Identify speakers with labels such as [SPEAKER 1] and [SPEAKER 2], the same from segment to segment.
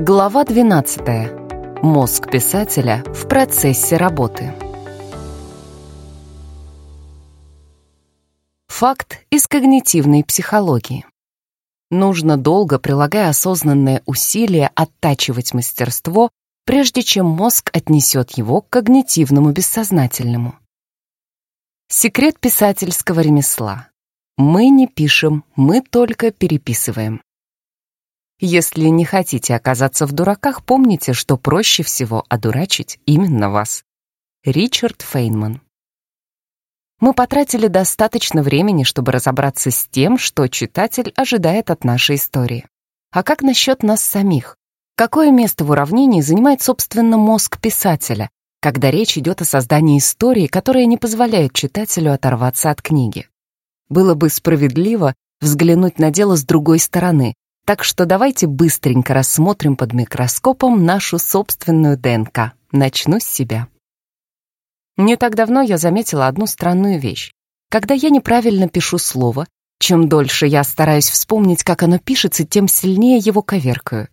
[SPEAKER 1] Глава 12. Мозг писателя в процессе работы. Факт из когнитивной психологии. Нужно долго, прилагая осознанное усилие, оттачивать мастерство, прежде чем мозг отнесет его к когнитивному бессознательному. Секрет писательского ремесла. Мы не пишем, мы только переписываем. Если не хотите оказаться в дураках, помните, что проще всего одурачить именно вас. Ричард Фейнман Мы потратили достаточно времени, чтобы разобраться с тем, что читатель ожидает от нашей истории. А как насчет нас самих? Какое место в уравнении занимает, собственно, мозг писателя, когда речь идет о создании истории, которая не позволяет читателю оторваться от книги? Было бы справедливо взглянуть на дело с другой стороны, так что давайте быстренько рассмотрим под микроскопом нашу собственную ДНК. Начну с себя. Не так давно я заметила одну странную вещь. Когда я неправильно пишу слово, чем дольше я стараюсь вспомнить, как оно пишется, тем сильнее его коверкаю.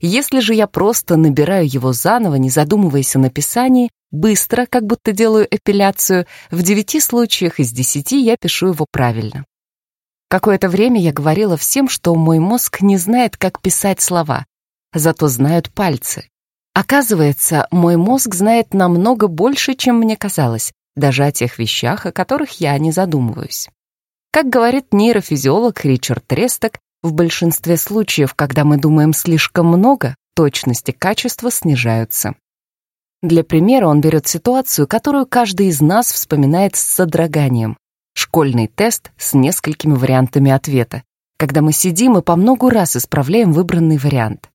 [SPEAKER 1] Если же я просто набираю его заново, не задумываясь о написании, быстро, как будто делаю эпиляцию, в девяти случаях из десяти я пишу его правильно. Какое-то время я говорила всем, что мой мозг не знает, как писать слова, зато знают пальцы. Оказывается, мой мозг знает намного больше, чем мне казалось, даже о тех вещах, о которых я не задумываюсь. Как говорит нейрофизиолог Ричард Тресток, в большинстве случаев, когда мы думаем слишком много, точность и качество снижаются. Для примера он берет ситуацию, которую каждый из нас вспоминает с содроганием. Школьный тест с несколькими вариантами ответа, когда мы сидим и по многу раз исправляем выбранный вариант.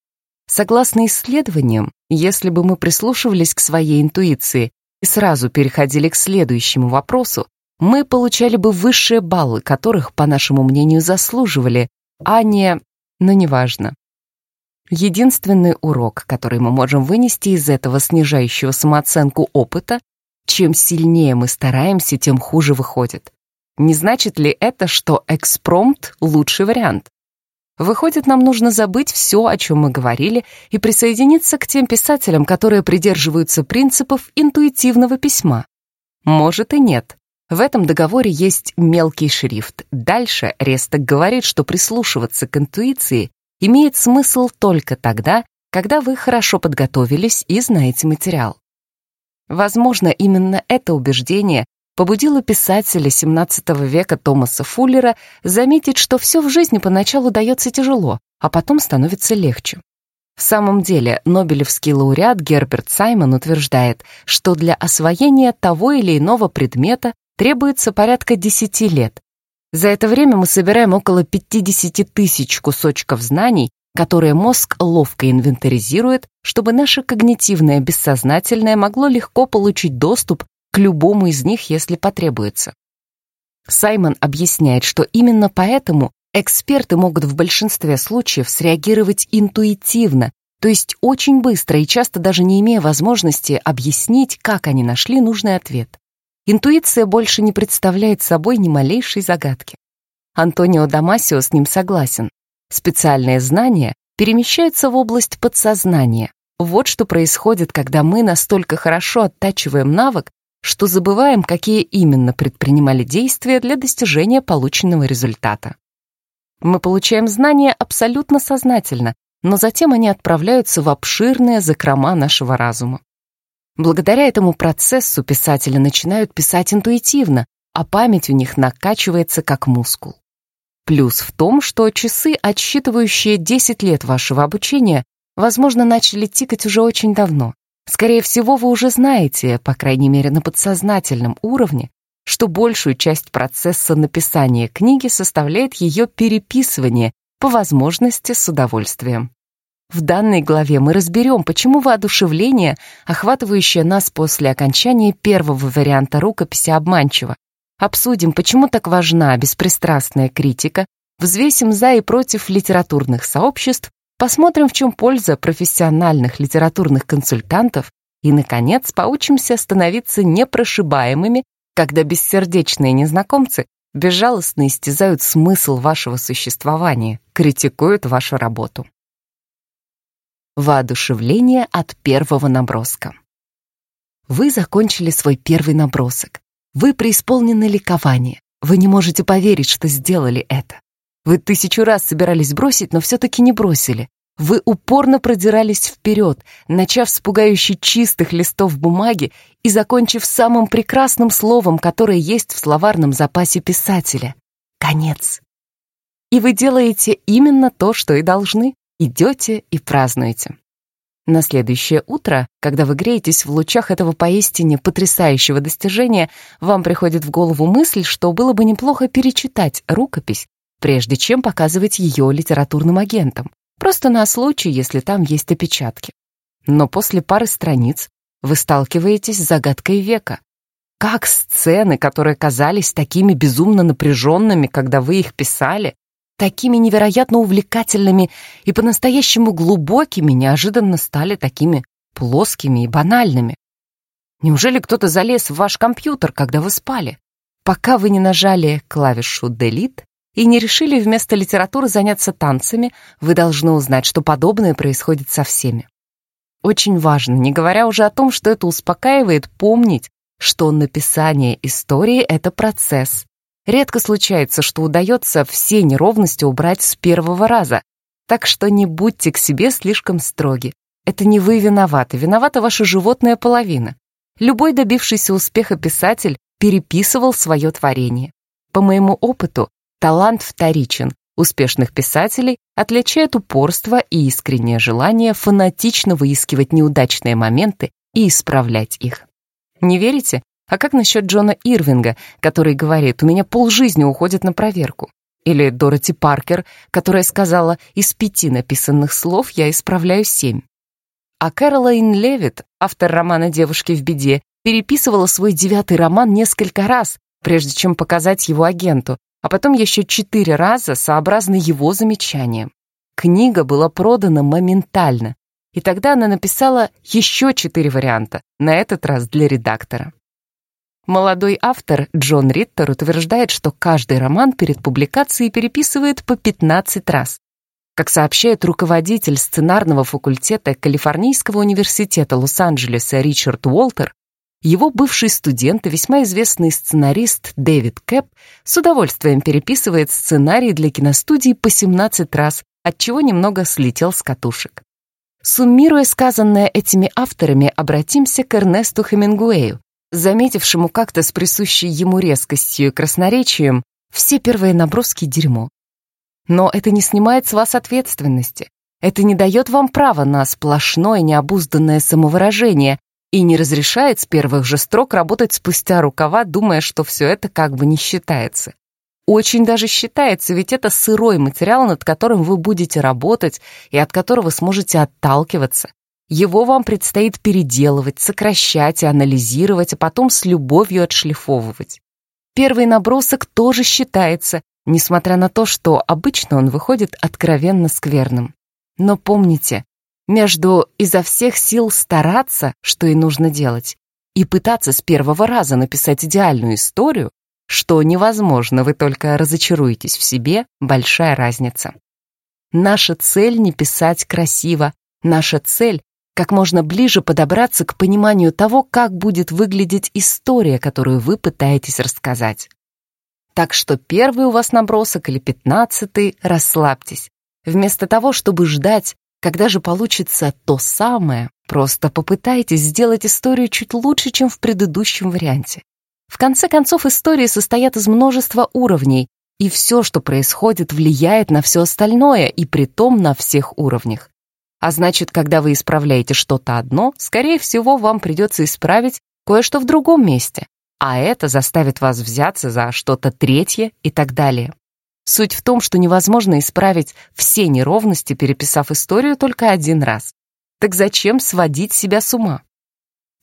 [SPEAKER 1] Согласно исследованиям, если бы мы прислушивались к своей интуиции и сразу переходили к следующему вопросу, мы получали бы высшие баллы, которых, по нашему мнению, заслуживали, а не... но неважно. Единственный урок, который мы можем вынести из этого снижающего самооценку опыта, чем сильнее мы стараемся, тем хуже выходит. Не значит ли это, что экспромт — лучший вариант? Выходит, нам нужно забыть все, о чем мы говорили, и присоединиться к тем писателям, которые придерживаются принципов интуитивного письма. Может и нет. В этом договоре есть мелкий шрифт. Дальше Ресток говорит, что прислушиваться к интуиции имеет смысл только тогда, когда вы хорошо подготовились и знаете материал. Возможно, именно это убеждение побудило писателя XVII века Томаса Фуллера заметить, что все в жизни поначалу дается тяжело, а потом становится легче. В самом деле, Нобелевский лауреат Герберт Саймон утверждает, что для освоения того или иного предмета требуется порядка 10 лет. За это время мы собираем около 50 тысяч кусочков знаний, которые мозг ловко инвентаризирует, чтобы наше когнитивное бессознательное могло легко получить доступ к любому из них, если потребуется. Саймон объясняет, что именно поэтому эксперты могут в большинстве случаев среагировать интуитивно, то есть очень быстро и часто даже не имея возможности объяснить, как они нашли нужный ответ. Интуиция больше не представляет собой ни малейшей загадки. Антонио Дамасио с ним согласен. Специальные знания перемещаются в область подсознания. Вот что происходит, когда мы настолько хорошо оттачиваем навык, что забываем, какие именно предпринимали действия для достижения полученного результата. Мы получаем знания абсолютно сознательно, но затем они отправляются в обширные закрома нашего разума. Благодаря этому процессу писатели начинают писать интуитивно, а память у них накачивается как мускул. Плюс в том, что часы, отсчитывающие 10 лет вашего обучения, возможно, начали тикать уже очень давно. Скорее всего, вы уже знаете, по крайней мере на подсознательном уровне, что большую часть процесса написания книги составляет ее переписывание, по возможности с удовольствием. В данной главе мы разберем, почему воодушевление, охватывающее нас после окончания первого варианта рукописи, обманчиво. Обсудим, почему так важна беспристрастная критика, взвесим за и против литературных сообществ Посмотрим, в чем польза профессиональных литературных консультантов и, наконец, поучимся становиться непрошибаемыми, когда бессердечные незнакомцы безжалостно истязают смысл вашего существования, критикуют вашу работу. Воодушевление от первого наброска. Вы закончили свой первый набросок. Вы преисполнены ликования. Вы не можете поверить, что сделали это. Вы тысячу раз собирались бросить, но все-таки не бросили. Вы упорно продирались вперед, начав с пугающе чистых листов бумаги и закончив самым прекрасным словом, которое есть в словарном запасе писателя — конец. И вы делаете именно то, что и должны, идете и празднуете. На следующее утро, когда вы греетесь в лучах этого поистине потрясающего достижения, вам приходит в голову мысль, что было бы неплохо перечитать рукопись, прежде чем показывать ее литературным агентам, просто на случай, если там есть опечатки. Но после пары страниц вы сталкиваетесь с загадкой века. Как сцены, которые казались такими безумно напряженными, когда вы их писали, такими невероятно увлекательными и по-настоящему глубокими неожиданно стали такими плоскими и банальными. Неужели кто-то залез в ваш компьютер, когда вы спали? Пока вы не нажали клавишу «Delete» и не решили вместо литературы заняться танцами, вы должны узнать, что подобное происходит со всеми. Очень важно, не говоря уже о том, что это успокаивает, помнить, что написание истории — это процесс, Редко случается, что удается все неровности убрать с первого раза, так что не будьте к себе слишком строги. Это не вы виноваты, виновата ваша животная половина. Любой добившийся успеха писатель переписывал свое творение. По моему опыту, талант вторичен. Успешных писателей отличает упорство и искреннее желание фанатично выискивать неудачные моменты и исправлять их. Не верите? А как насчет Джона Ирвинга, который говорит, у меня полжизни уходит на проверку? Или Дороти Паркер, которая сказала, из пяти написанных слов я исправляю семь. А Кэролайн Левит, автор романа «Девушки в беде», переписывала свой девятый роман несколько раз, прежде чем показать его агенту, а потом еще четыре раза сообразно его замечаниям. Книга была продана моментально, и тогда она написала еще четыре варианта, на этот раз для редактора. Молодой автор Джон Риттер утверждает, что каждый роман перед публикацией переписывает по 15 раз. Как сообщает руководитель сценарного факультета Калифорнийского университета Лос-Анджелеса Ричард Уолтер, его бывший студент и весьма известный сценарист Дэвид Кэп с удовольствием переписывает сценарий для киностудии по 17 раз, отчего немного слетел с катушек. Суммируя сказанное этими авторами, обратимся к Эрнесту Хемингуэю, заметившему как-то с присущей ему резкостью и красноречием все первые наброски дерьмо. Но это не снимает с вас ответственности. Это не дает вам права на сплошное необузданное самовыражение и не разрешает с первых же строк работать спустя рукава, думая, что все это как бы не считается. Очень даже считается, ведь это сырой материал, над которым вы будете работать и от которого сможете отталкиваться. Его вам предстоит переделывать, сокращать и анализировать, а потом с любовью отшлифовывать. Первый набросок тоже считается, несмотря на то, что обычно он выходит откровенно скверным. Но помните, между изо всех сил стараться, что и нужно делать, и пытаться с первого раза написать идеальную историю, что невозможно, вы только разочаруетесь в себе, большая разница. Наша цель не писать красиво, наша цель как можно ближе подобраться к пониманию того, как будет выглядеть история, которую вы пытаетесь рассказать. Так что первый у вас набросок или пятнадцатый, расслабьтесь. Вместо того, чтобы ждать, когда же получится то самое, просто попытайтесь сделать историю чуть лучше, чем в предыдущем варианте. В конце концов, истории состоят из множества уровней, и все, что происходит, влияет на все остальное, и при том на всех уровнях. А значит, когда вы исправляете что-то одно, скорее всего, вам придется исправить кое-что в другом месте, а это заставит вас взяться за что-то третье и так далее. Суть в том, что невозможно исправить все неровности, переписав историю только один раз. Так зачем сводить себя с ума?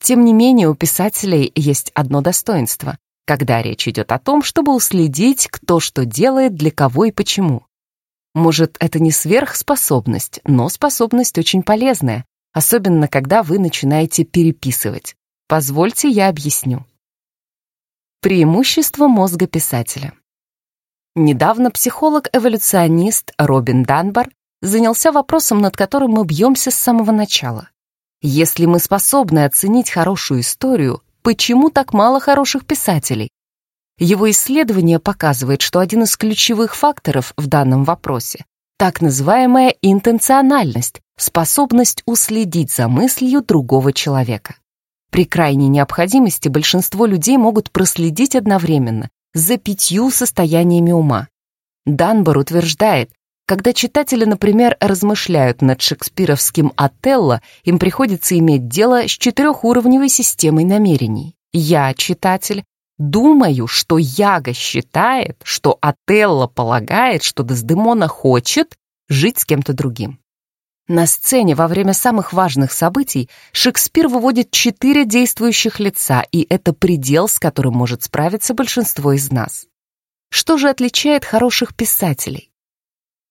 [SPEAKER 1] Тем не менее, у писателей есть одно достоинство, когда речь идет о том, чтобы уследить, кто что делает, для кого и почему. Может, это не сверхспособность, но способность очень полезная, особенно когда вы начинаете переписывать. Позвольте, я объясню. Преимущество мозга писателя. Недавно психолог-эволюционист Робин Данбар занялся вопросом, над которым мы бьемся с самого начала. Если мы способны оценить хорошую историю, почему так мало хороших писателей? Его исследование показывает, что один из ключевых факторов в данном вопросе — так называемая интенциональность, способность уследить за мыслью другого человека. При крайней необходимости большинство людей могут проследить одновременно за пятью состояниями ума. Данбор утверждает, когда читатели, например, размышляют над шекспировским «Отелло», им приходится иметь дело с четырехуровневой системой намерений. Я, читатель, думаю, что Яга считает, что Отелло полагает, что Дездемона хочет жить с кем-то другим. На сцене во время самых важных событий Шекспир выводит четыре действующих лица, и это предел, с которым может справиться большинство из нас. Что же отличает хороших писателей?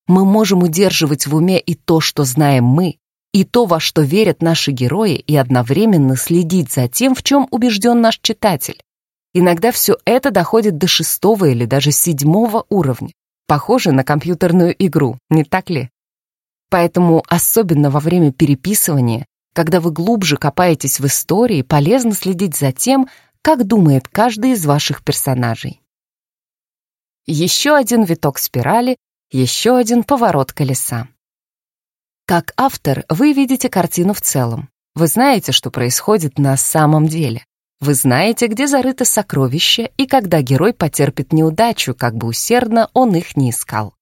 [SPEAKER 1] Мы можем удерживать в уме и то, что знаем мы, и то, во что верят наши герои, и одновременно следить за тем, в чем убежден наш читатель. Иногда все это доходит до шестого или даже седьмого уровня. Похоже на компьютерную игру, не так ли? Поэтому особенно во время переписывания, когда вы глубже копаетесь в истории, полезно следить за тем, как думает каждый из ваших персонажей. Еще один виток спирали, еще один поворот колеса. Как автор вы видите картину в целом. Вы знаете, что происходит на самом деле. Вы знаете, где зарыто сокровище и когда герой потерпит неудачу, как бы усердно он их не искал.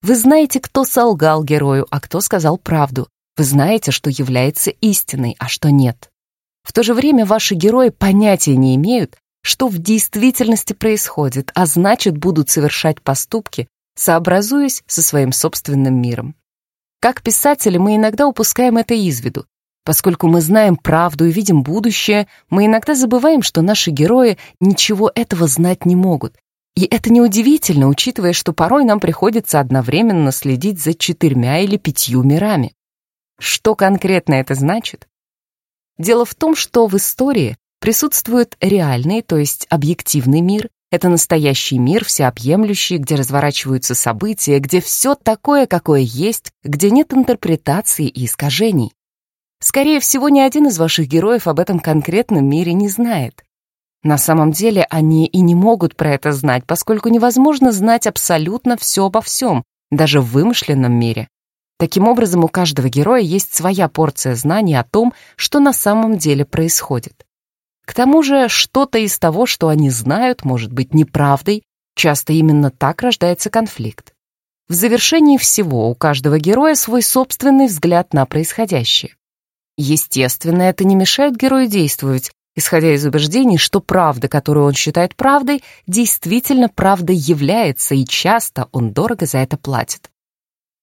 [SPEAKER 1] Вы знаете, кто солгал герою, а кто сказал правду. Вы знаете, что является истиной, а что нет. В то же время ваши герои понятия не имеют, что в действительности происходит, а значит, будут совершать поступки, сообразуясь со своим собственным миром. Как писатели мы иногда упускаем это из виду. Поскольку мы знаем правду и видим будущее, мы иногда забываем, что наши герои ничего этого знать не могут, и это неудивительно, учитывая, что порой нам приходится одновременно следить за четырьмя или пятью мирами. Что конкретно это значит? Дело в том, что в истории присутствует реальный, то есть объективный мир. Это настоящий мир, всеобъемлющий, где разворачиваются события, где все такое, какое есть, где нет интерпретаций и искажений. Скорее всего, ни один из ваших героев об этом конкретном мире не знает. На самом деле они и не могут про это знать, поскольку невозможно знать абсолютно все обо всем, даже в вымышленном мире. Таким образом, у каждого героя есть своя порция знаний о том, что на самом деле происходит. К тому же, что-то из того, что они знают, может быть неправдой, часто именно так рождается конфликт. В завершении всего у каждого героя свой собственный взгляд на происходящее. Естественно, это не мешает герою действовать, исходя из убеждений, что правда, которую он считает правдой, действительно правдой является, и часто он дорого за это платит.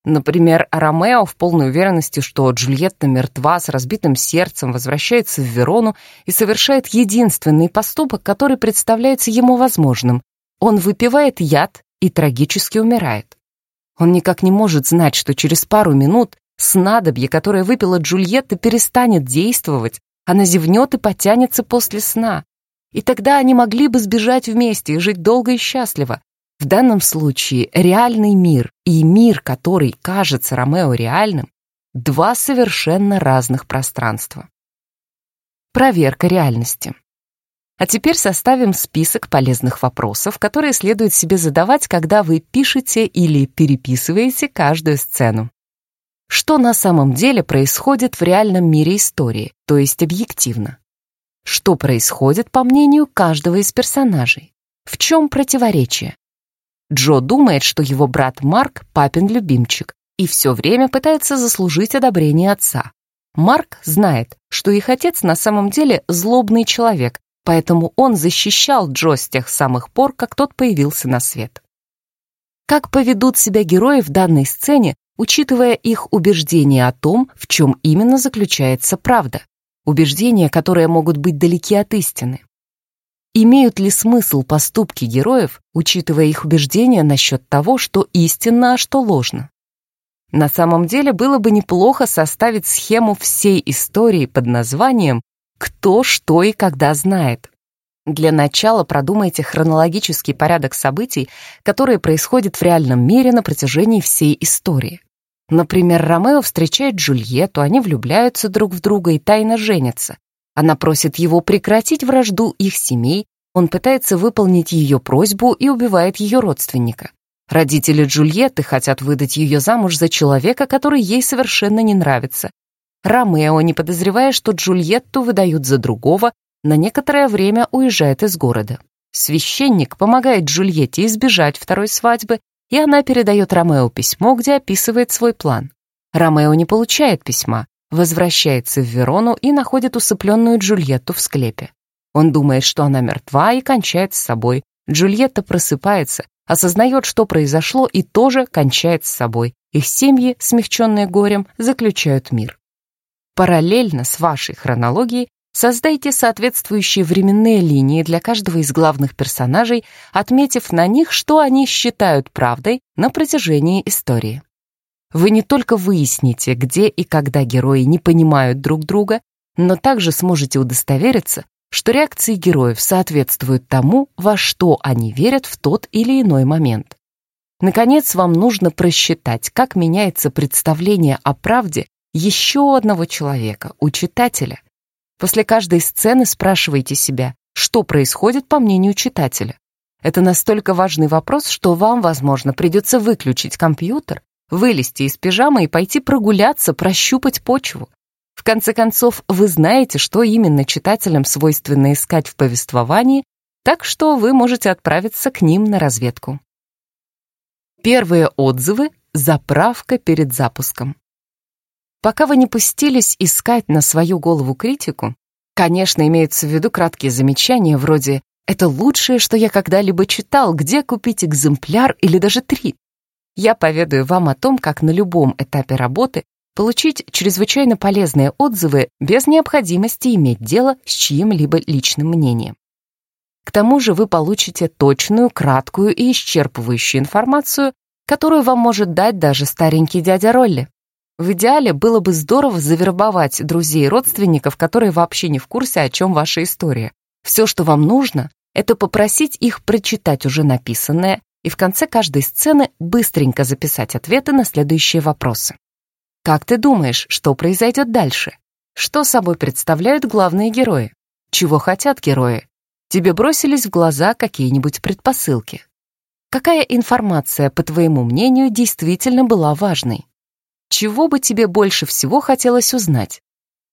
[SPEAKER 1] Например, Ромео в полной уверенности, что Джульетта мертва с разбитым сердцем, возвращается в Верону и совершает единственный поступок, который представляется ему возможным. Он выпивает яд и трагически умирает. Он никак не может знать, что через пару минут снадобье, которое выпила Джульетта, перестанет действовать, она зевнет и потянется после сна. И тогда они могли бы сбежать вместе и жить долго и счастливо. В данном случае реальный мир и мир, который кажется Ромео реальным, два совершенно разных пространства. Проверка реальности. А теперь составим список полезных вопросов, которые следует себе задавать, когда вы пишете или переписываете каждую сцену что на самом деле происходит в реальном мире истории, то есть объективно. Что происходит, по мнению каждого из персонажей? В чем противоречие? Джо думает, что его брат Марк – папин любимчик, и все время пытается заслужить одобрение отца. Марк знает, что их отец на самом деле злобный человек, поэтому он защищал Джо с тех самых пор, как тот появился на свет. Как поведут себя герои в данной сцене, учитывая их убеждения о том, в чем именно заключается правда, убеждения, которые могут быть далеки от истины. Имеют ли смысл поступки героев, учитывая их убеждения насчет того, что истинно, а что ложно? На самом деле было бы неплохо составить схему всей истории под названием «Кто, что и когда знает». Для начала продумайте хронологический порядок событий, которые происходят в реальном мире на протяжении всей истории. Например, Ромео встречает Джульетту, они влюбляются друг в друга и тайно женятся. Она просит его прекратить вражду их семей, он пытается выполнить ее просьбу и убивает ее родственника. Родители Джульетты хотят выдать ее замуж за человека, который ей совершенно не нравится. Ромео, не подозревая, что Джульетту выдают за другого, на некоторое время уезжает из города. Священник помогает Джульетте избежать второй свадьбы, и она передает Ромео письмо, где описывает свой план. Ромео не получает письма, возвращается в Верону и находит усыпленную Джульетту в склепе. Он думает, что она мертва и кончает с собой. Джульетта просыпается, осознает, что произошло, и тоже кончает с собой. Их семьи, смягченные горем, заключают мир. Параллельно с вашей хронологией создайте соответствующие временные линии для каждого из главных персонажей, отметив на них, что они считают правдой на протяжении истории. Вы не только выясните, где и когда герои не понимают друг друга, но также сможете удостовериться, что реакции героев соответствуют тому, во что они верят в тот или иной момент. Наконец, вам нужно просчитать, как меняется представление о правде еще одного человека, у читателя. После каждой сцены спрашивайте себя, что происходит по мнению читателя. Это настолько важный вопрос, что вам, возможно, придется выключить компьютер, вылезти из пижамы и пойти прогуляться, прощупать почву. В конце концов, вы знаете, что именно читателям свойственно искать в повествовании, так что вы можете отправиться к ним на разведку. Первые отзывы – заправка перед запуском. Пока вы не пустились искать на свою голову критику, конечно, имеются в виду краткие замечания вроде «это лучшее, что я когда-либо читал, где купить экземпляр или даже три». Я поведаю вам о том, как на любом этапе работы получить чрезвычайно полезные отзывы без необходимости иметь дело с чьим-либо личным мнением. К тому же вы получите точную, краткую и исчерпывающую информацию, которую вам может дать даже старенький дядя Ролли. В идеале было бы здорово завербовать друзей и родственников, которые вообще не в курсе, о чем ваша история. Все, что вам нужно, это попросить их прочитать уже написанное и в конце каждой сцены быстренько записать ответы на следующие вопросы. Как ты думаешь, что произойдет дальше? Что собой представляют главные герои? Чего хотят герои? Тебе бросились в глаза какие-нибудь предпосылки? Какая информация, по твоему мнению, действительно была важной? Чего бы тебе больше всего хотелось узнать?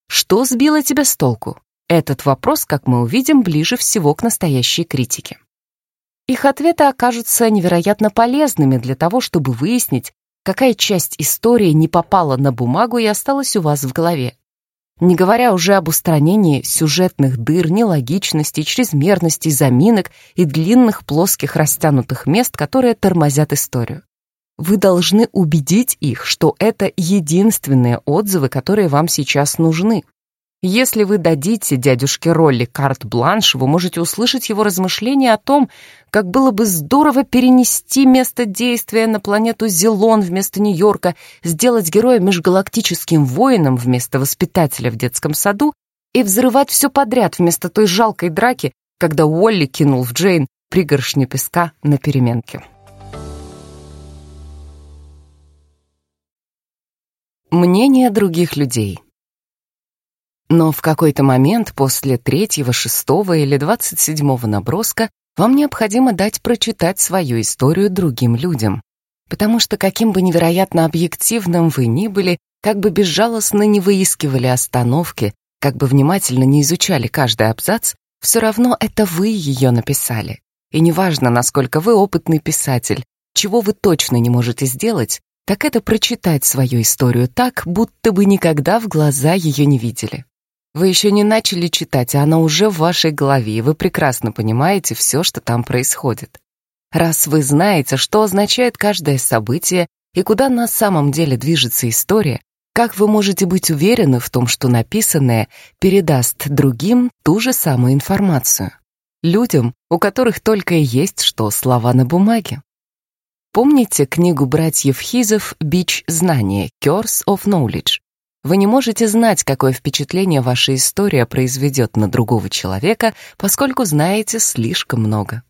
[SPEAKER 1] Что сбило тебя с толку? Этот вопрос, как мы увидим, ближе всего к настоящей критике. Их ответы окажутся невероятно полезными для того, чтобы выяснить, какая часть истории не попала на бумагу и осталась у вас в голове. Не говоря уже об устранении сюжетных дыр, нелогичностей, чрезмерностей, заминок и длинных плоских растянутых мест, которые тормозят историю. Вы должны убедить их, что это единственные отзывы, которые вам сейчас нужны. Если вы дадите дядюшке Ролли карт-бланш, вы можете услышать его размышления о том, как было бы здорово перенести место действия на планету Зелон вместо Нью-Йорка, сделать героя межгалактическим воином вместо воспитателя в детском саду и взрывать все подряд вместо той жалкой драки, когда Уолли кинул в Джейн пригоршню песка на переменке. Мнение других людей. Но в какой-то момент после третьего, шестого или двадцать седьмого наброска вам необходимо дать прочитать свою историю другим людям. Потому что каким бы невероятно объективным вы ни были, как бы безжалостно не выискивали остановки, как бы внимательно не изучали каждый абзац, все равно это вы ее написали. И неважно, насколько вы опытный писатель, чего вы точно не можете сделать, так это прочитать свою историю так, будто бы никогда в глаза ее не видели. Вы еще не начали читать, а она уже в вашей голове, и вы прекрасно понимаете все, что там происходит. Раз вы знаете, что означает каждое событие и куда на самом деле движется история, как вы можете быть уверены в том, что написанное передаст другим ту же самую информацию? Людям, у которых только и есть что слова на бумаге. Помните книгу братьев Хизов «Бич знания» «Curse of Knowledge»? Вы не можете знать, какое впечатление ваша история произведет на другого человека, поскольку знаете слишком много.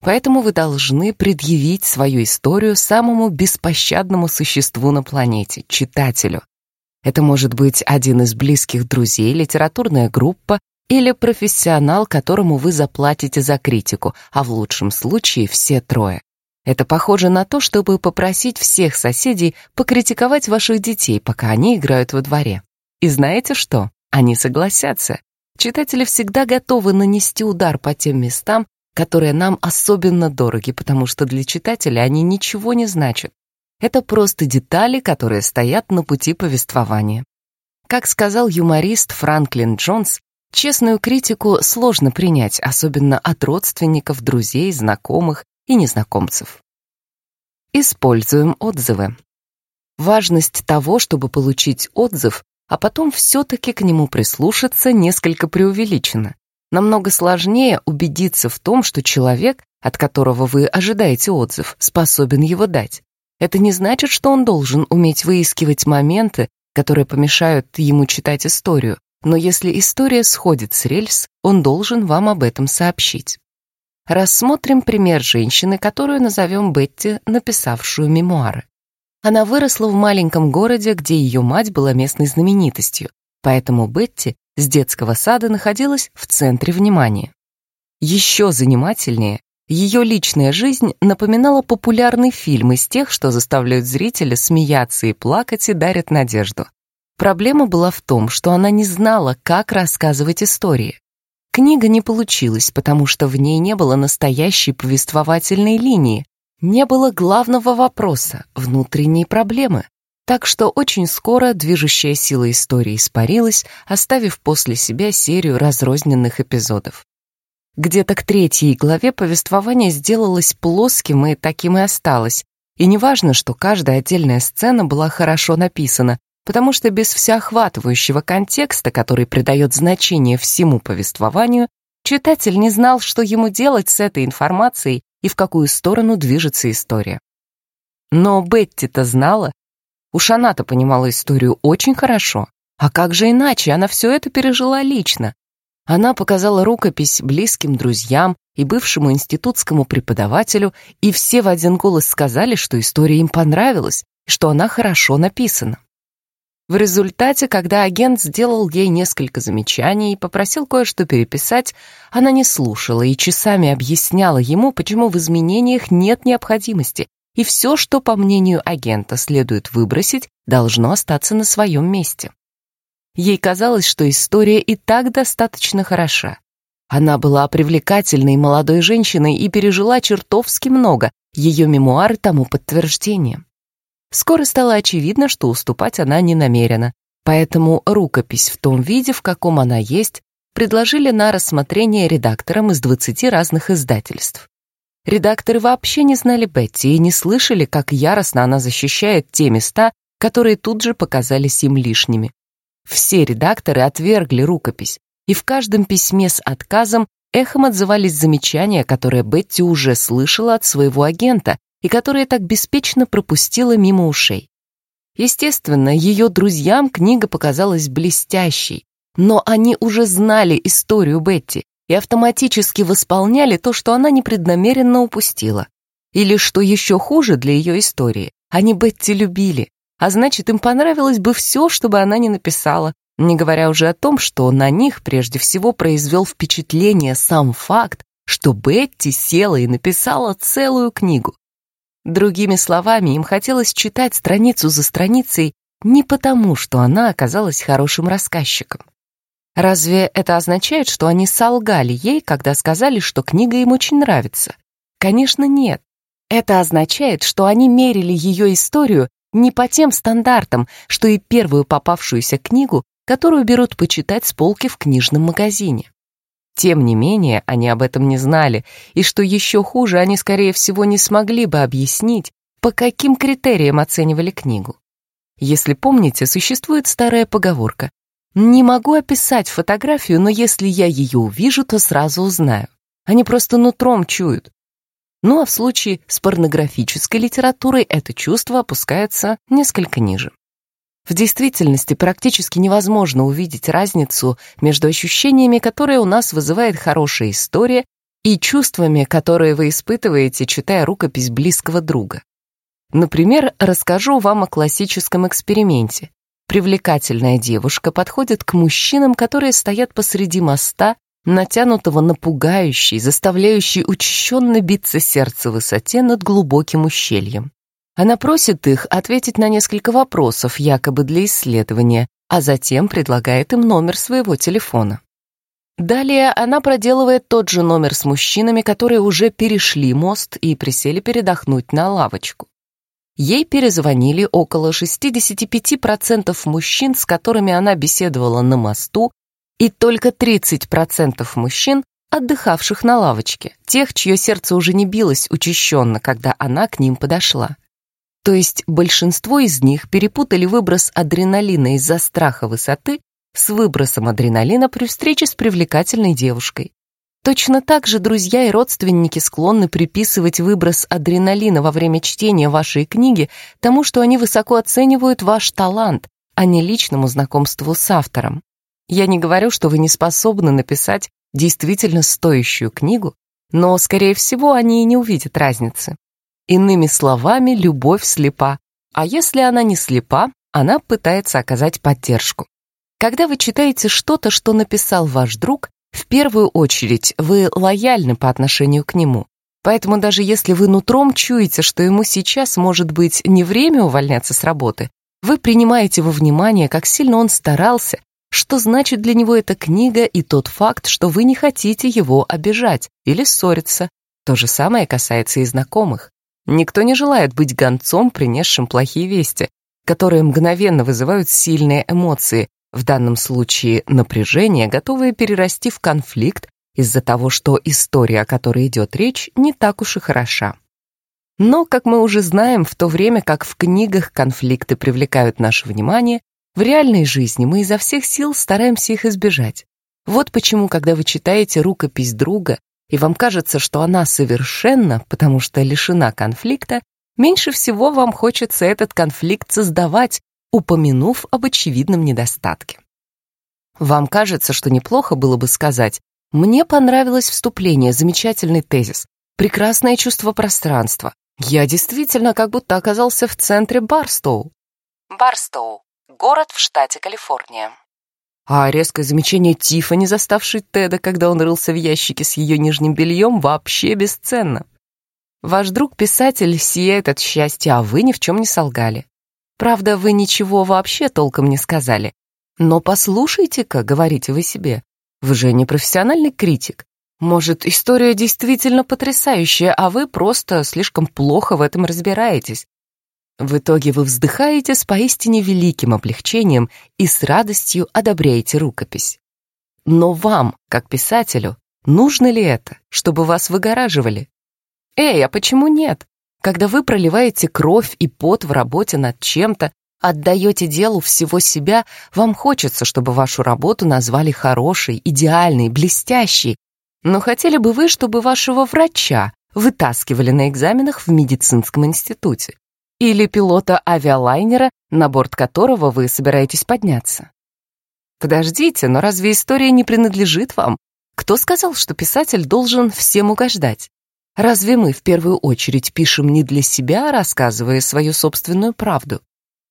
[SPEAKER 1] Поэтому вы должны предъявить свою историю самому беспощадному существу на планете — читателю. Это может быть один из близких друзей, литературная группа или профессионал, которому вы заплатите за критику, а в лучшем случае все трое. Это похоже на то, чтобы попросить всех соседей покритиковать ваших детей, пока они играют во дворе. И знаете что? Они согласятся. Читатели всегда готовы нанести удар по тем местам, которые нам особенно дороги, потому что для читателя они ничего не значат. Это просто детали, которые стоят на пути повествования. Как сказал юморист Франклин Джонс, Честную критику сложно принять, особенно от родственников, друзей, знакомых и незнакомцев. Используем отзывы. Важность того, чтобы получить отзыв, а потом все-таки к нему прислушаться, несколько преувеличена. Намного сложнее убедиться в том, что человек, от которого вы ожидаете отзыв, способен его дать. Это не значит, что он должен уметь выискивать моменты, которые помешают ему читать историю, но если история сходит с рельс, он должен вам об этом сообщить. Рассмотрим пример женщины, которую назовем Бетти, написавшую мемуары. Она выросла в маленьком городе, где ее мать была местной знаменитостью, поэтому Бетти с детского сада находилась в центре внимания. Еще занимательнее, ее личная жизнь напоминала популярный фильм из тех, что заставляют зрителя смеяться и плакать и дарят надежду. Проблема была в том, что она не знала, как рассказывать истории. Книга не получилась, потому что в ней не было настоящей повествовательной линии, не было главного вопроса, внутренней проблемы. Так что очень скоро движущая сила истории испарилась, оставив после себя серию разрозненных эпизодов. Где-то к третьей главе повествование сделалось плоским и таким и осталось. И неважно, что каждая отдельная сцена была хорошо написана, потому что без всеохватывающего контекста, который придает значение всему повествованию, читатель не знал, что ему делать с этой информацией и в какую сторону движется история. Но Бетти-то знала. Уж она-то понимала историю очень хорошо. А как же иначе, она все это пережила лично. Она показала рукопись близким друзьям и бывшему институтскому преподавателю, и все в один голос сказали, что история им понравилась, и что она хорошо написана. В результате, когда агент сделал ей несколько замечаний и попросил кое-что переписать, она не слушала и часами объясняла ему, почему в изменениях нет необходимости, и все, что, по мнению агента, следует выбросить, должно остаться на своем месте. Ей казалось, что история и так достаточно хороша. Она была привлекательной молодой женщиной и пережила чертовски много, ее мемуары тому подтверждение. Скоро стало очевидно, что уступать она не намерена, поэтому рукопись в том виде, в каком она есть, предложили на рассмотрение редакторам из 20 разных издательств. Редакторы вообще не знали Бетти и не слышали, как яростно она защищает те места, которые тут же показались им лишними. Все редакторы отвергли рукопись, и в каждом письме с отказом эхом отзывались замечания, которые Бетти уже слышала от своего агента и которая так беспечно пропустила мимо ушей. Естественно, ее друзьям книга показалась блестящей, но они уже знали историю Бетти и автоматически восполняли то, что она непреднамеренно упустила. Или, что еще хуже для ее истории, они Бетти любили, а значит, им понравилось бы все, чтобы она не написала, не говоря уже о том, что на них прежде всего произвел впечатление сам факт, что Бетти села и написала целую книгу. Другими словами, им хотелось читать страницу за страницей не потому, что она оказалась хорошим рассказчиком. Разве это означает, что они солгали ей, когда сказали, что книга им очень нравится? Конечно, нет. Это означает, что они мерили ее историю не по тем стандартам, что и первую попавшуюся книгу, которую берут почитать с полки в книжном магазине. Тем не менее, они об этом не знали, и что еще хуже, они, скорее всего, не смогли бы объяснить, по каким критериям оценивали книгу. Если помните, существует старая поговорка «Не могу описать фотографию, но если я ее увижу, то сразу узнаю». Они просто нутром чуют. Ну а в случае с порнографической литературой это чувство опускается несколько ниже. В действительности практически невозможно увидеть разницу между ощущениями, которые у нас вызывает хорошая история, и чувствами, которые вы испытываете, читая рукопись близкого друга. Например, расскажу вам о классическом эксперименте. Привлекательная девушка подходит к мужчинам, которые стоят посреди моста, натянутого на пугающий, заставляющий учащенно биться сердце высоте над глубоким ущельем. Она просит их ответить на несколько вопросов, якобы для исследования, а затем предлагает им номер своего телефона. Далее она проделывает тот же номер с мужчинами, которые уже перешли мост и присели передохнуть на лавочку. Ей перезвонили около 65% мужчин, с которыми она беседовала на мосту, и только 30% мужчин, отдыхавших на лавочке, тех, чье сердце уже не билось учащенно, когда она к ним подошла. То есть большинство из них перепутали выброс адреналина из-за страха высоты с выбросом адреналина при встрече с привлекательной девушкой. Точно так же друзья и родственники склонны приписывать выброс адреналина во время чтения вашей книги тому, что они высоко оценивают ваш талант, а не личному знакомству с автором. Я не говорю, что вы не способны написать действительно стоящую книгу, но, скорее всего, они и не увидят разницы. Иными словами, любовь слепа, а если она не слепа, она пытается оказать поддержку. Когда вы читаете что-то, что написал ваш друг, в первую очередь, вы лояльны по отношению к нему. Поэтому даже если вы нутром чуете, что ему сейчас может быть не время увольняться с работы, вы принимаете во внимание, как сильно он старался, что значит для него эта книга и тот факт, что вы не хотите его обижать или ссориться. То же самое касается и знакомых. Никто не желает быть гонцом, принесшим плохие вести, которые мгновенно вызывают сильные эмоции, в данном случае напряжение, готовое перерасти в конфликт из-за того, что история, о которой идет речь, не так уж и хороша. Но, как мы уже знаем, в то время как в книгах конфликты привлекают наше внимание, в реальной жизни мы изо всех сил стараемся их избежать. Вот почему, когда вы читаете рукопись друга, и вам кажется, что она совершенна, потому что лишена конфликта, меньше всего вам хочется этот конфликт создавать, упомянув об очевидном недостатке. Вам кажется, что неплохо было бы сказать «Мне понравилось вступление, замечательный тезис, прекрасное чувство пространства. Я действительно как будто оказался в центре Барстоу».
[SPEAKER 2] Барстоу – город в штате Калифорния.
[SPEAKER 1] А резкое замечание Тиффани, заставшей Теда, когда он рылся в ящике с ее нижним бельем, вообще бесценно. Ваш друг-писатель сияет от счастья, а вы ни в чем не солгали. Правда, вы ничего вообще толком не сказали. Но послушайте-ка, говорите вы себе, вы же не профессиональный критик. Может, история действительно потрясающая, а вы просто слишком плохо в этом разбираетесь. В итоге вы вздыхаете с поистине великим облегчением и с радостью одобряете рукопись. Но вам, как писателю, нужно ли это, чтобы вас выгораживали? Эй, а почему нет? Когда вы проливаете кровь и пот в работе над чем-то, отдаете делу всего себя, вам хочется, чтобы вашу работу назвали хорошей, идеальной, блестящей. Но хотели бы вы, чтобы вашего врача вытаскивали на экзаменах в медицинском институте? Или пилота авиалайнера, на борт которого вы собираетесь подняться? Подождите, но разве история не принадлежит вам? Кто сказал, что писатель должен всем угождать? Разве мы в первую очередь пишем не для себя, рассказывая свою собственную правду?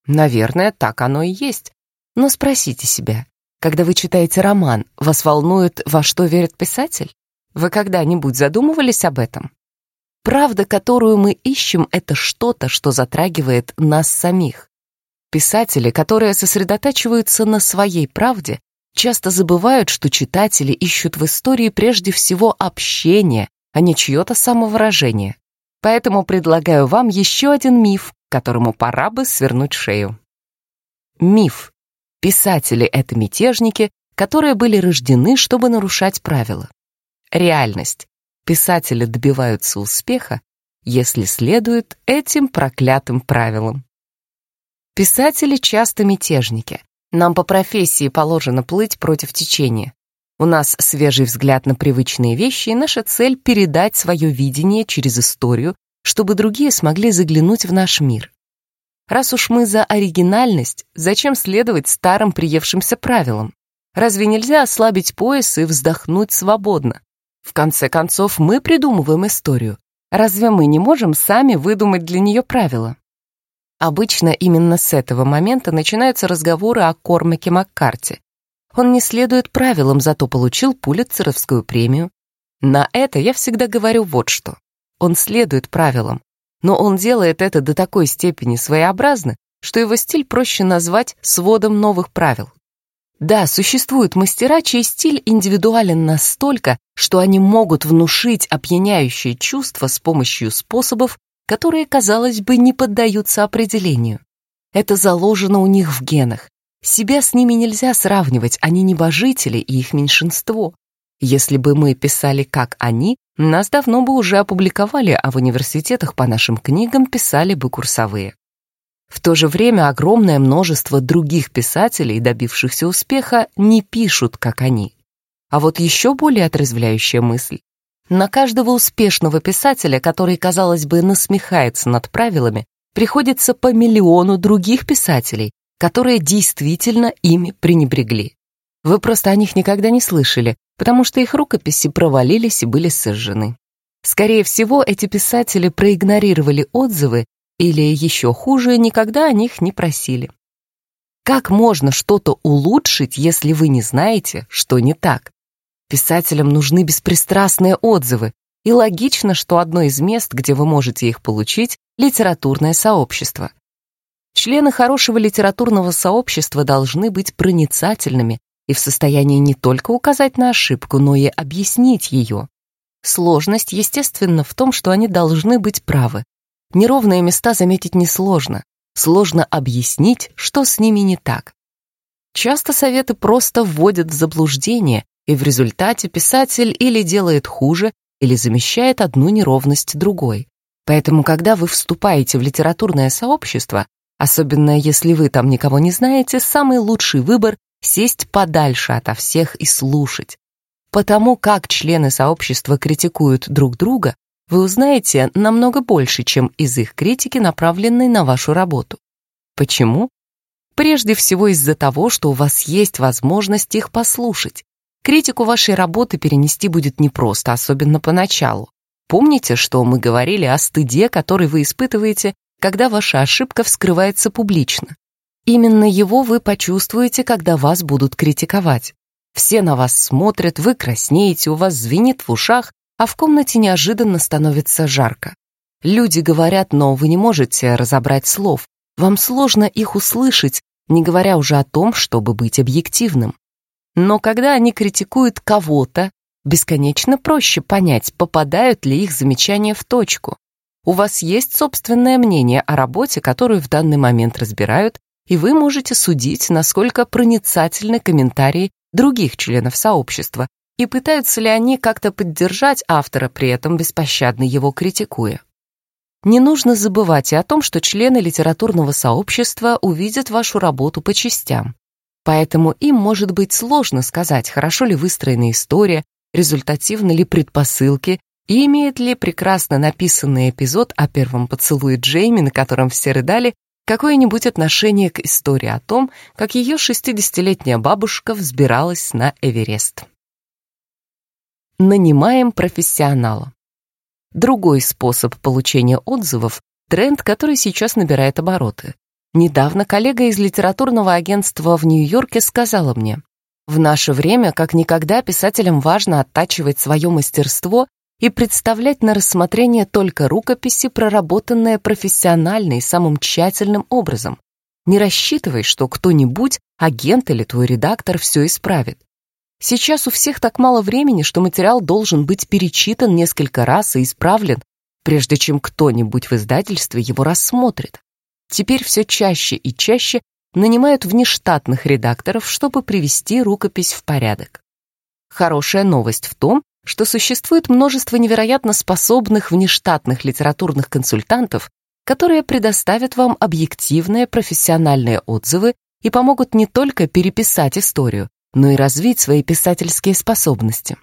[SPEAKER 1] Наверное, так оно и есть. Но спросите себя, когда вы читаете роман, вас волнует, во что верит писатель? Вы когда-нибудь задумывались об этом? Правда, которую мы ищем, это что-то, что затрагивает нас самих. Писатели, которые сосредотачиваются на своей правде, часто забывают, что читатели ищут в истории прежде всего общение, а не чье-то самовыражение. Поэтому предлагаю вам еще один миф, которому пора бы свернуть шею. Миф. Писатели — это мятежники, которые были рождены, чтобы нарушать правила. Реальность. Писатели добиваются успеха, если следуют этим проклятым правилам. Писатели часто мятежники. Нам по профессии положено плыть против течения. У нас свежий взгляд на привычные вещи, и наша цель — передать свое видение через историю, чтобы другие смогли заглянуть в наш мир. Раз уж мы за оригинальность, зачем следовать старым приевшимся правилам? Разве нельзя ослабить пояс и вздохнуть свободно? В конце концов, мы придумываем историю. Разве мы не можем сами выдумать для нее правила? Обычно именно с этого момента начинаются разговоры о Кормаке Маккарте. Он не следует правилам, зато получил Пулитцеровскую премию. На это я всегда говорю вот что. Он следует правилам, но он делает это до такой степени своеобразно, что его стиль проще назвать сводом новых правил. Да, существуют мастера, чей стиль индивидуален настолько, что они могут внушить опьяняющее чувство с помощью способов, которые, казалось бы, не поддаются определению. Это заложено у них в генах. Себя с ними нельзя сравнивать, они небожители и их меньшинство. Если бы мы писали как они, нас давно бы уже опубликовали, а в университетах по нашим книгам писали бы курсовые. В то же время огромное множество других писателей, добившихся успеха, не пишут, как они. А вот еще более отрезвляющая мысль. На каждого успешного писателя, который, казалось бы, насмехается над правилами, приходится по миллиону других писателей, которые действительно ими пренебрегли. Вы просто о них никогда не слышали, потому что их рукописи провалились и были сожжены. Скорее всего, эти писатели проигнорировали отзывы или, еще хуже, никогда о них не просили. Как можно что-то улучшить, если вы не знаете, что не так? Писателям нужны беспристрастные отзывы, и логично, что одно из мест, где вы можете их получить, литературное сообщество. Члены хорошего литературного сообщества должны быть проницательными и в состоянии не только указать на ошибку, но и объяснить ее. Сложность, естественно, в том, что они должны быть правы. Неровные места заметить несложно. Сложно объяснить, что с ними не так. Часто советы просто вводят в заблуждение, и в результате писатель или делает хуже, или замещает одну неровность другой. Поэтому, когда вы вступаете в литературное сообщество, особенно если вы там никого не знаете, самый лучший выбор сесть подальше ото всех и слушать. Потому как члены сообщества критикуют друг друга, вы узнаете намного больше, чем из их критики, направленной на вашу работу. Почему? Прежде всего из-за того, что у вас есть возможность их послушать. Критику вашей работы перенести будет непросто, особенно поначалу. Помните, что мы говорили о стыде, который вы испытываете, когда ваша ошибка вскрывается публично. Именно его вы почувствуете, когда вас будут критиковать. Все на вас смотрят, вы краснеете, у вас звенит в ушах, а в комнате неожиданно становится жарко. Люди говорят, но вы не можете разобрать слов. Вам сложно их услышать, не говоря уже о том, чтобы быть объективным. Но когда они критикуют кого-то, бесконечно проще понять, попадают ли их замечания в точку. У вас есть собственное мнение о работе, которую в данный момент разбирают, и вы можете судить, насколько проницательны комментарии других членов сообщества и пытаются ли они как-то поддержать автора, при этом беспощадно его критикуя. Не нужно забывать и о том, что члены литературного сообщества увидят вашу работу по частям. Поэтому им может быть сложно сказать, хорошо ли выстроена история, результативны ли предпосылки и имеет ли прекрасно написанный эпизод о первом поцелуе Джейми, на котором все рыдали, какое-нибудь отношение к истории о том, как ее 60-летняя бабушка взбиралась на Эверест. Нанимаем профессионала. Другой способ получения отзывов – тренд, который сейчас набирает обороты. Недавно коллега из литературного агентства в Нью-Йорке сказала мне, «В наше время как никогда писателям важно оттачивать свое мастерство и представлять на рассмотрение только рукописи, проработанные профессионально и самым тщательным образом. Не рассчитывай, что кто-нибудь, агент или твой редактор, все исправит. Сейчас у всех так мало времени, что материал должен быть перечитан несколько раз и исправлен, прежде чем кто-нибудь в издательстве его рассмотрит. Теперь все чаще и чаще нанимают внештатных редакторов, чтобы привести рукопись в порядок. Хорошая новость в том, что существует множество невероятно способных внештатных литературных консультантов, которые предоставят вам объективные профессиональные отзывы и помогут не только переписать историю, но и развить свои писательские способности.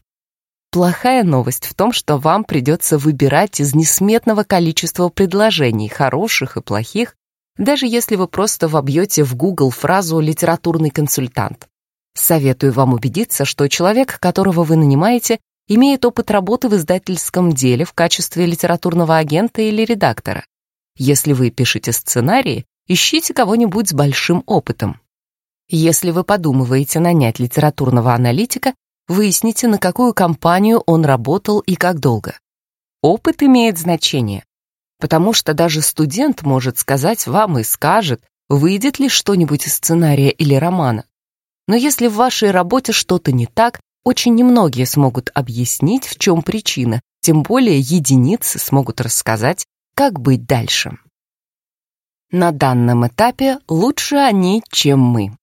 [SPEAKER 1] Плохая новость в том, что вам придется выбирать из несметного количества предложений, хороших и плохих, даже если вы просто вобьете в Google фразу «литературный консультант». Советую вам убедиться, что человек, которого вы нанимаете, имеет опыт работы в издательском деле в качестве литературного агента или редактора. Если вы пишете сценарии, ищите кого-нибудь с большим опытом. Если вы подумываете нанять литературного аналитика, выясните, на какую компанию он работал и как долго. Опыт имеет значение, потому что даже студент может сказать вам и скажет, выйдет ли что-нибудь из сценария или романа. Но если в вашей работе что-то не так, очень немногие смогут объяснить, в чем причина, тем более единицы смогут рассказать, как быть дальше. На данном этапе лучше они, чем мы.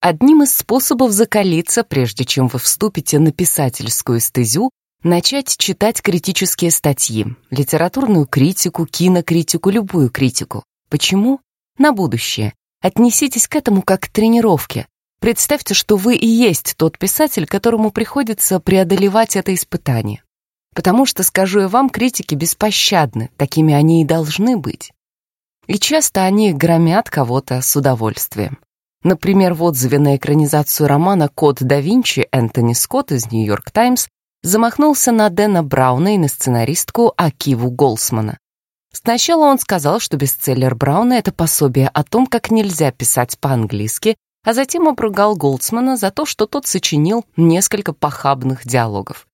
[SPEAKER 1] Одним из способов закалиться, прежде чем вы вступите на писательскую стезю, начать читать критические статьи, литературную критику, кинокритику, любую критику. Почему? На будущее. Отнеситесь к этому как к тренировке. Представьте, что вы и есть тот писатель, которому приходится преодолевать это испытание. Потому что, скажу я вам, критики беспощадны, такими они и должны быть. И часто они громят кого-то с удовольствием. Например, в отзыве на экранизацию романа «Код да Винчи» Энтони Скотт из «Нью-Йорк Таймс» замахнулся на Дэна Брауна и на сценаристку Акиву Голсмана. Сначала он сказал, что бестселлер Брауна — это пособие о том, как нельзя писать по-английски, а затем обругал Голдсмана за то, что тот сочинил несколько похабных диалогов.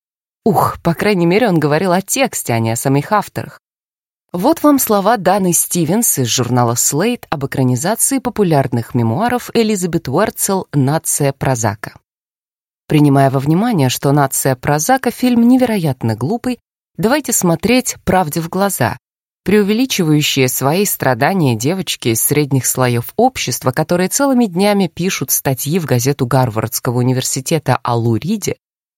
[SPEAKER 1] Ух, по крайней мере, он говорил о тексте, а не о самих авторах. Вот вам слова Даны Стивенс из журнала Slate об экранизации популярных мемуаров Элизабет Уэрцел «Нация Прозака». Принимая во внимание, что «Нация Прозака» фильм невероятно глупый, давайте смотреть правде в глаза, преувеличивающие свои страдания девочки из средних слоев общества, которые целыми днями пишут статьи в газету Гарвардского университета о Луриде,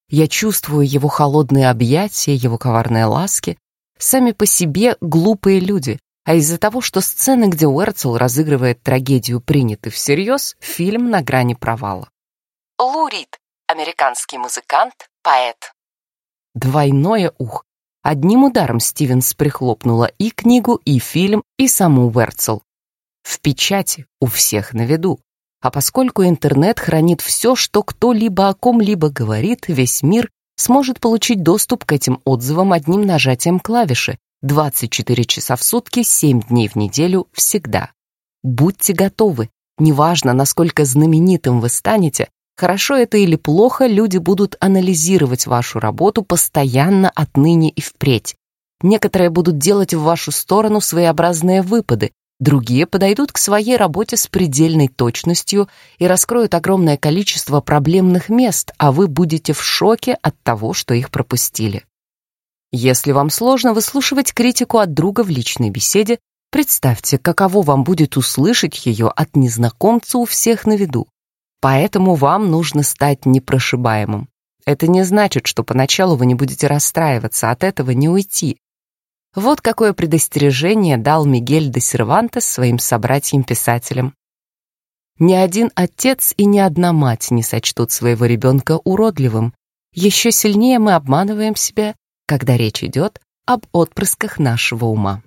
[SPEAKER 1] я чувствую его холодные объятия, его коварные ласки, сами по себе глупые люди, а из-за того, что сцены, где Уэрцел разыгрывает трагедию, приняты всерьез, фильм на грани провала.
[SPEAKER 2] Лу Рид, американский музыкант, поэт.
[SPEAKER 1] Двойное ух. Одним ударом Стивенс прихлопнула и книгу, и фильм, и саму Уэрцел. В печати, у всех на виду. А поскольку интернет хранит все, что кто-либо о ком-либо говорит, весь мир сможет получить доступ к этим отзывам одним нажатием клавиши 24 часа в сутки, 7 дней в неделю, всегда. Будьте готовы. Неважно, насколько знаменитым вы станете, хорошо это или плохо, люди будут анализировать вашу работу постоянно отныне и впредь. Некоторые будут делать в вашу сторону своеобразные выпады, Другие подойдут к своей работе с предельной точностью и раскроют огромное количество проблемных мест, а вы будете в шоке от того, что их пропустили. Если вам сложно выслушивать критику от друга в личной беседе, представьте, каково вам будет услышать ее от незнакомца у всех на виду. Поэтому вам нужно стать непрошибаемым. Это не значит, что поначалу вы не будете расстраиваться, от этого не уйти. Вот какое предостережение дал Мигель де Сервантес своим собратьям-писателям. Ни один отец и ни одна мать не сочтут своего ребенка уродливым. Еще сильнее мы обманываем себя, когда речь идет об отпрысках нашего ума.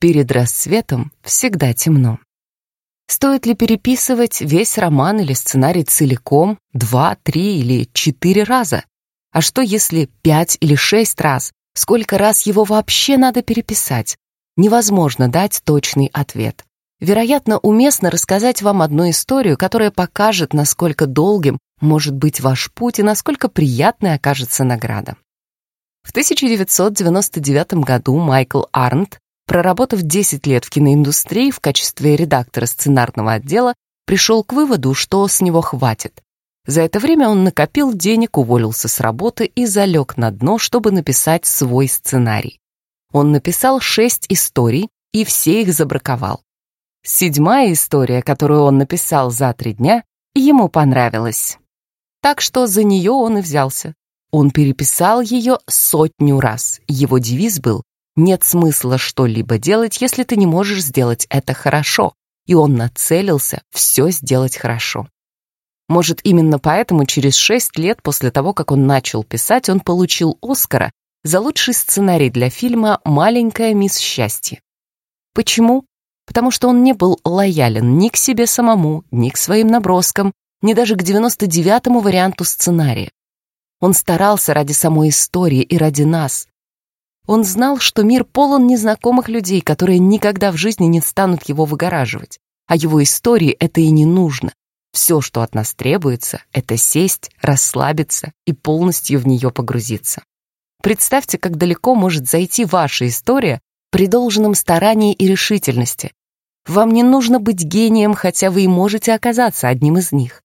[SPEAKER 1] Перед рассветом всегда темно. Стоит ли переписывать весь роман или сценарий целиком два, три или четыре раза? А что если пять или шесть раз, Сколько раз его вообще надо переписать? Невозможно дать точный ответ. Вероятно, уместно рассказать вам одну историю, которая покажет, насколько долгим может быть ваш путь и насколько приятной окажется награда. В 1999 году Майкл Арнт, проработав 10 лет в киноиндустрии в качестве редактора сценарного отдела, пришел к выводу, что с него хватит. За это время он накопил денег, уволился с работы и залег на дно, чтобы написать свой сценарий. Он написал шесть историй и все их забраковал. Седьмая история, которую он написал за три дня, ему понравилась. Так что за нее он и взялся. Он переписал ее сотню раз. Его девиз был «Нет смысла что-либо делать, если ты не можешь сделать это хорошо». И он нацелился все сделать хорошо. Может, именно поэтому через шесть лет после того, как он начал писать, он получил Оскара за лучший сценарий для фильма «Маленькая мисс Счастье». Почему? Потому что он не был лоялен ни к себе самому, ни к своим наброскам, ни даже к 99-му варианту сценария. Он старался ради самой истории и ради нас. Он знал, что мир полон незнакомых людей, которые никогда в жизни не станут его выгораживать. А его истории это и не нужно. Все, что от нас требуется, это сесть, расслабиться и полностью в нее погрузиться. Представьте, как далеко может зайти ваша история при должном старании и решительности. Вам не нужно быть гением, хотя вы и можете оказаться одним из них.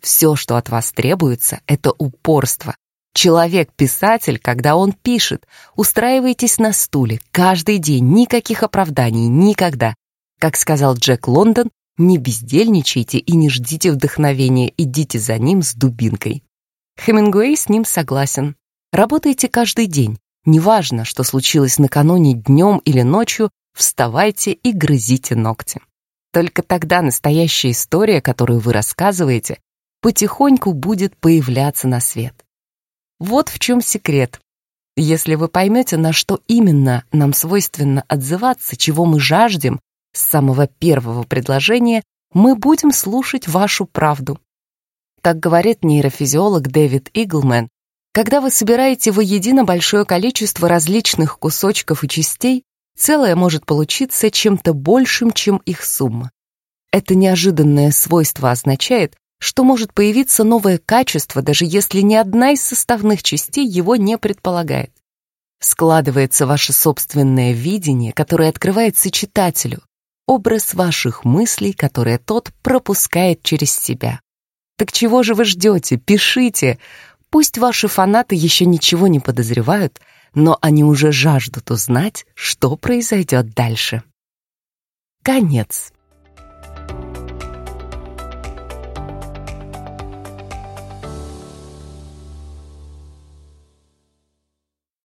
[SPEAKER 1] Все, что от вас требуется, это упорство. Человек-писатель, когда он пишет, устраивайтесь на стуле, каждый день, никаких оправданий, никогда. Как сказал Джек Лондон, не бездельничайте и не ждите вдохновения, идите за ним с дубинкой. Хемингуэй с ним согласен. Работайте каждый день. Неважно, что случилось накануне днем или ночью, вставайте и грызите ногти. Только тогда настоящая история, которую вы рассказываете, потихоньку будет появляться на свет. Вот в чем секрет. Если вы поймете, на что именно нам свойственно отзываться, чего мы жаждем, с самого первого предложения мы будем слушать вашу правду. Так говорит нейрофизиолог Дэвид Иглмен, когда вы собираете воедино большое количество различных кусочков и частей, целое может получиться чем-то большим, чем их сумма. Это неожиданное свойство означает, что может появиться новое качество, даже если ни одна из составных частей его не предполагает. Складывается ваше собственное видение, которое открывается читателю, образ ваших мыслей, которые тот пропускает через себя. Так чего же вы ждете? Пишите! Пусть ваши фанаты еще ничего не подозревают, но они уже жаждут узнать, что произойдет дальше. Конец.